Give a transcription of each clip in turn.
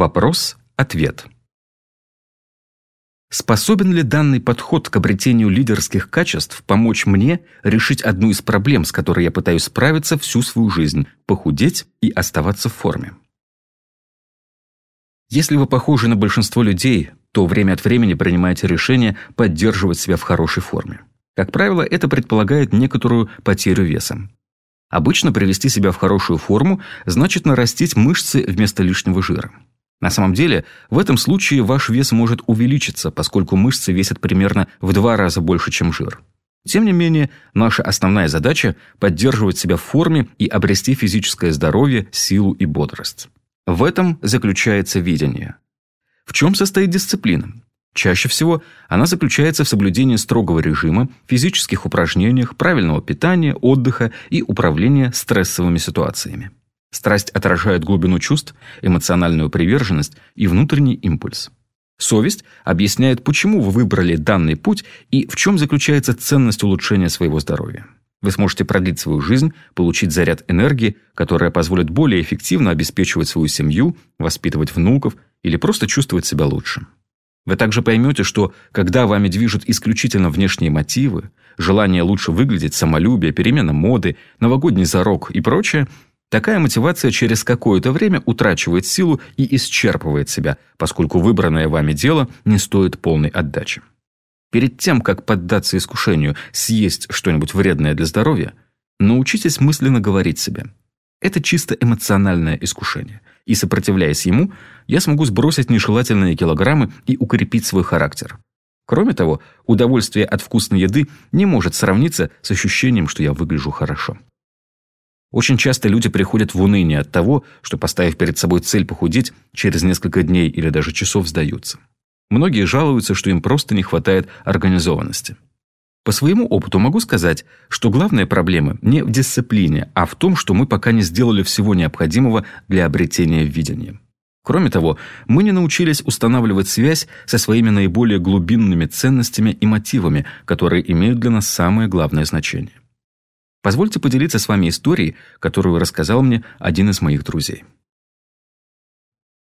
Вопрос-ответ. Способен ли данный подход к обретению лидерских качеств помочь мне решить одну из проблем, с которой я пытаюсь справиться всю свою жизнь – похудеть и оставаться в форме? Если вы похожи на большинство людей, то время от времени принимаете решение поддерживать себя в хорошей форме. Как правило, это предполагает некоторую потерю веса. Обычно привести себя в хорошую форму значит нарастить мышцы вместо лишнего жира. На самом деле, в этом случае ваш вес может увеличиться, поскольку мышцы весят примерно в два раза больше, чем жир. Тем не менее, наша основная задача – поддерживать себя в форме и обрести физическое здоровье, силу и бодрость. В этом заключается видение. В чем состоит дисциплина? Чаще всего она заключается в соблюдении строгого режима, физических упражнениях, правильного питания, отдыха и управления стрессовыми ситуациями. Страсть отражает глубину чувств, эмоциональную приверженность и внутренний импульс. Совесть объясняет, почему вы выбрали данный путь и в чем заключается ценность улучшения своего здоровья. Вы сможете продлить свою жизнь, получить заряд энергии, которая позволит более эффективно обеспечивать свою семью, воспитывать внуков или просто чувствовать себя лучше. Вы также поймете, что когда вами движут исключительно внешние мотивы, желание лучше выглядеть, самолюбие, перемена моды, новогодний зарок и прочее, такая мотивация через какое-то время утрачивает силу и исчерпывает себя, поскольку выбранное вами дело не стоит полной отдачи. Перед тем, как поддаться искушению съесть что-нибудь вредное для здоровья, научитесь мысленно говорить себе «это чисто эмоциональное искушение» и, сопротивляясь ему, я смогу сбросить нежелательные килограммы и укрепить свой характер. Кроме того, удовольствие от вкусной еды не может сравниться с ощущением, что я выгляжу хорошо. Очень часто люди приходят в уныние от того, что, поставив перед собой цель похудеть, через несколько дней или даже часов сдаются. Многие жалуются, что им просто не хватает организованности. По своему опыту могу сказать, что главная проблема не в дисциплине, а в том, что мы пока не сделали всего необходимого для обретения видения. Кроме того, мы не научились устанавливать связь со своими наиболее глубинными ценностями и мотивами, которые имеют для нас самое главное значение. Позвольте поделиться с вами историей, которую рассказал мне один из моих друзей.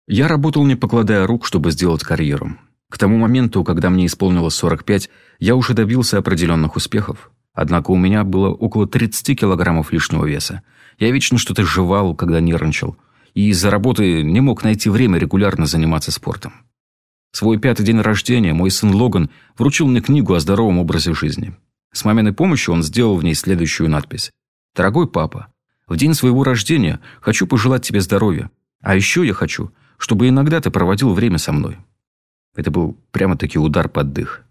Я работал не покладая рук, чтобы сделать карьеру. К тому моменту, когда мне исполнилось 45, я уже добился определенных успехов. Однако у меня было около 30 килограммов лишнего веса. Я вечно что-то жевал, когда нервничал. И из-за работы не мог найти время регулярно заниматься спортом. свой пятый день рождения мой сын Логан вручил мне книгу о здоровом образе жизни. С маминой помощью он сделал в ней следующую надпись. «Дорогой папа, в день своего рождения хочу пожелать тебе здоровья. А еще я хочу, чтобы иногда ты проводил время со мной. Это был прямо-таки удар под дых.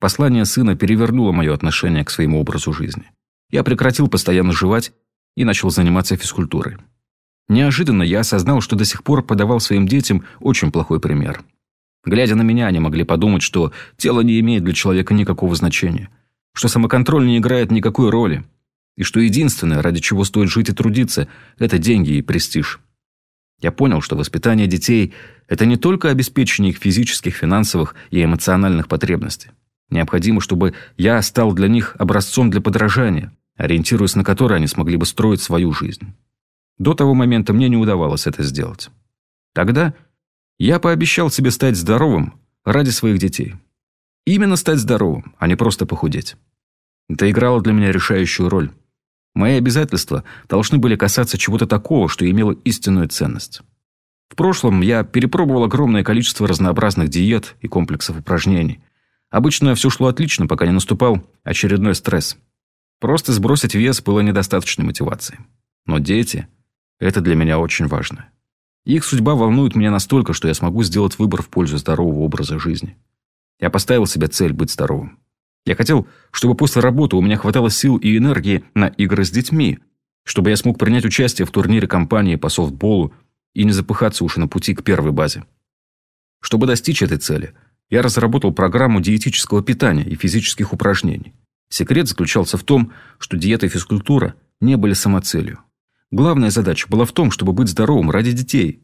Послание сына перевернуло мое отношение к своему образу жизни. Я прекратил постоянно жевать и начал заниматься физкультурой. Неожиданно я осознал, что до сих пор подавал своим детям очень плохой пример. Глядя на меня, они могли подумать, что тело не имеет для человека никакого значения, что самоконтроль не играет никакой роли, и что единственное, ради чего стоит жить и трудиться, это деньги и престиж. Я понял, что воспитание детей – это не только обеспечение их физических, финансовых и эмоциональных потребностей. Необходимо, чтобы я стал для них образцом для подражания, ориентируясь на который они смогли бы строить свою жизнь. До того момента мне не удавалось это сделать. Тогда я пообещал себе стать здоровым ради своих детей. Именно стать здоровым, а не просто похудеть. Это играло для меня решающую роль. Мои обязательства должны были касаться чего-то такого, что имело истинную ценность. В прошлом я перепробовал огромное количество разнообразных диет и комплексов упражнений. Обычно все шло отлично, пока не наступал очередной стресс. Просто сбросить вес было недостаточной мотивацией. Но дети – это для меня очень важно. Их судьба волнует меня настолько, что я смогу сделать выбор в пользу здорового образа жизни. Я поставил себе цель быть здоровым. Я хотел, чтобы после работы у меня хватало сил и энергии на игры с детьми, чтобы я смог принять участие в турнире компании по софтболу и не запыхаться уж на пути к первой базе. Чтобы достичь этой цели, я разработал программу диетического питания и физических упражнений. Секрет заключался в том, что диета и физкультура не были самоцелью. Главная задача была в том, чтобы быть здоровым ради детей.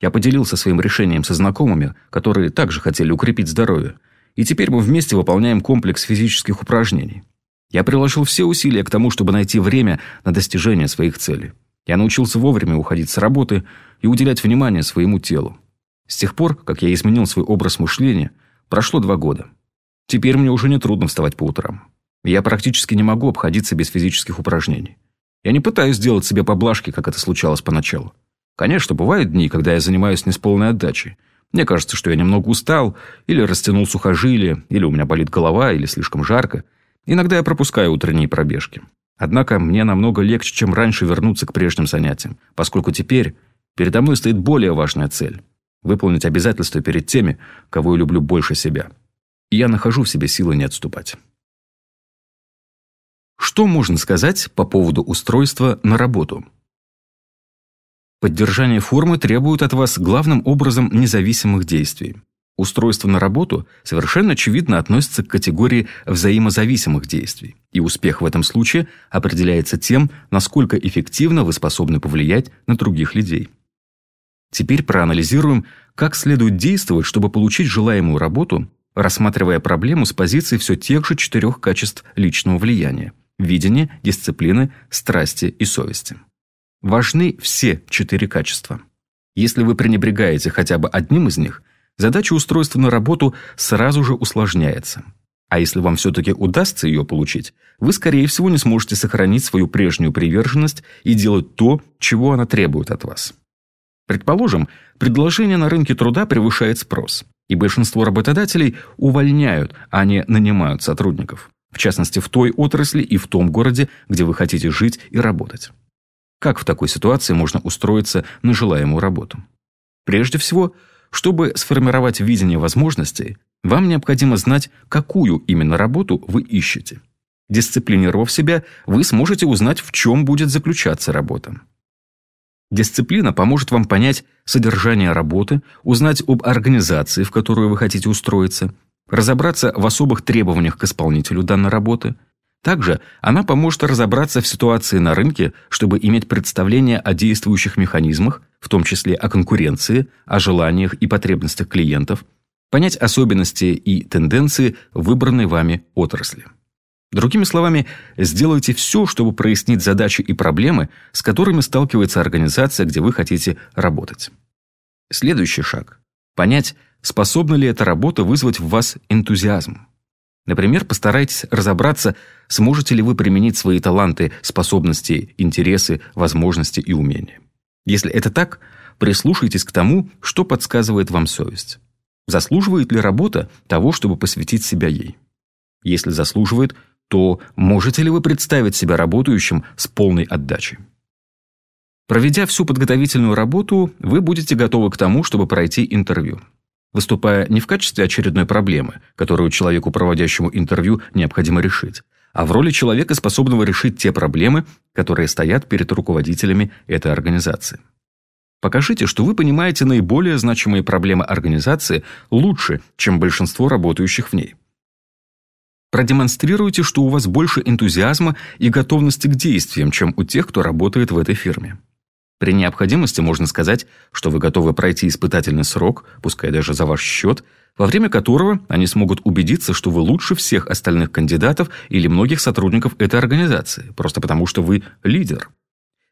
Я поделился своим решением со знакомыми, которые также хотели укрепить здоровье, и теперь мы вместе выполняем комплекс физических упражнений. Я приложил все усилия к тому, чтобы найти время на достижение своих целей. Я научился вовремя уходить с работы и уделять внимание своему телу. С тех пор, как я изменил свой образ мышления, прошло два года. Теперь мне уже не трудно вставать по утрам. Я практически не могу обходиться без физических упражнений. Я не пытаюсь сделать себе поблажки, как это случалось поначалу. Конечно, бывают дни, когда я занимаюсь не с полной отдачей. Мне кажется, что я немного устал, или растянул сухожилие, или у меня болит голова, или слишком жарко. Иногда я пропускаю утренние пробежки. Однако мне намного легче, чем раньше вернуться к прежним занятиям, поскольку теперь передо мной стоит более важная цель – выполнить обязательства перед теми, кого я люблю больше себя. И я нахожу в себе силы не отступать. Что можно сказать по поводу устройства на работу? Поддержание формы требует от вас главным образом независимых действий. Устройство на работу совершенно очевидно относится к категории взаимозависимых действий, и успех в этом случае определяется тем, насколько эффективно вы способны повлиять на других людей. Теперь проанализируем, как следует действовать, чтобы получить желаемую работу, рассматривая проблему с позиции все тех же четырех качеств личного влияния – видения, дисциплины, страсти и совести. Важны все четыре качества. Если вы пренебрегаете хотя бы одним из них, задача устройства на работу сразу же усложняется. А если вам все-таки удастся ее получить, вы, скорее всего, не сможете сохранить свою прежнюю приверженность и делать то, чего она требует от вас. Предположим, предложение на рынке труда превышает спрос, и большинство работодателей увольняют, а не нанимают сотрудников. В частности, в той отрасли и в том городе, где вы хотите жить и работать. Как в такой ситуации можно устроиться на желаемую работу? Прежде всего, чтобы сформировать видение возможностей, вам необходимо знать, какую именно работу вы ищете. Дисциплинировав себя, вы сможете узнать, в чем будет заключаться работа. Дисциплина поможет вам понять содержание работы, узнать об организации, в которую вы хотите устроиться, разобраться в особых требованиях к исполнителю данной работы, также она поможет разобраться в ситуации на рынке, чтобы иметь представление о действующих механизмах, в том числе о конкуренции, о желаниях и потребностях клиентов, понять особенности и тенденции выбранной вами отрасли. Другими словами, сделайте все, чтобы прояснить задачи и проблемы, с которыми сталкивается организация, где вы хотите работать. Следующий шаг – понять, способна ли эта работа вызвать в вас энтузиазм. Например, постарайтесь разобраться, сможете ли вы применить свои таланты, способности, интересы, возможности и умения. Если это так, прислушайтесь к тому, что подсказывает вам совесть. Заслуживает ли работа того, чтобы посвятить себя ей? Если заслуживает, то можете ли вы представить себя работающим с полной отдачей? Проведя всю подготовительную работу, вы будете готовы к тому, чтобы пройти интервью выступая не в качестве очередной проблемы, которую человеку, проводящему интервью, необходимо решить, а в роли человека, способного решить те проблемы, которые стоят перед руководителями этой организации. Покажите, что вы понимаете наиболее значимые проблемы организации лучше, чем большинство работающих в ней. Продемонстрируйте, что у вас больше энтузиазма и готовности к действиям, чем у тех, кто работает в этой фирме. При необходимости можно сказать, что вы готовы пройти испытательный срок, пускай даже за ваш счет, во время которого они смогут убедиться, что вы лучше всех остальных кандидатов или многих сотрудников этой организации, просто потому что вы лидер.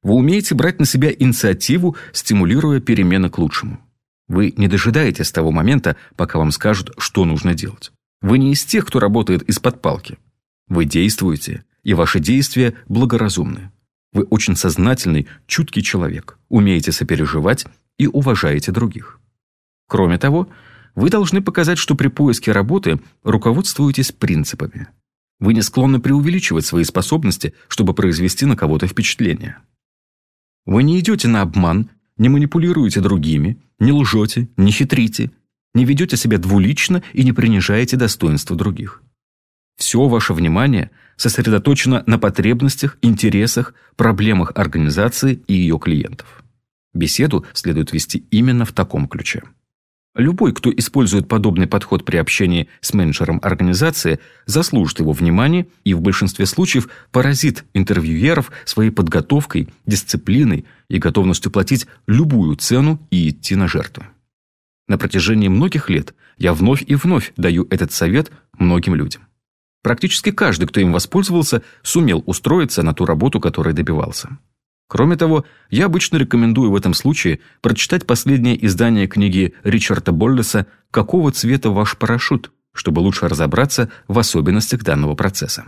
Вы умеете брать на себя инициативу, стимулируя перемены к лучшему. Вы не дожидаетесь того момента, пока вам скажут, что нужно делать. Вы не из тех, кто работает из-под палки. Вы действуете, и ваши действия благоразумны. Вы очень сознательный, чуткий человек, умеете сопереживать и уважаете других. Кроме того, вы должны показать, что при поиске работы руководствуетесь принципами. Вы не склонны преувеличивать свои способности, чтобы произвести на кого-то впечатление. Вы не идете на обман, не манипулируете другими, не лжете, не хитрите, не ведете себя двулично и не принижаете достоинство других. Все ваше внимание сосредоточено на потребностях, интересах, проблемах организации и ее клиентов. Беседу следует вести именно в таком ключе. Любой, кто использует подобный подход при общении с менеджером организации, заслужит его внимания и в большинстве случаев поразит интервьюеров своей подготовкой, дисциплиной и готовностью платить любую цену и идти на жертвы. На протяжении многих лет я вновь и вновь даю этот совет многим людям. Практически каждый, кто им воспользовался, сумел устроиться на ту работу, которой добивался. Кроме того, я обычно рекомендую в этом случае прочитать последнее издание книги Ричарда Боллеса «Какого цвета ваш парашют?», чтобы лучше разобраться в особенностях данного процесса.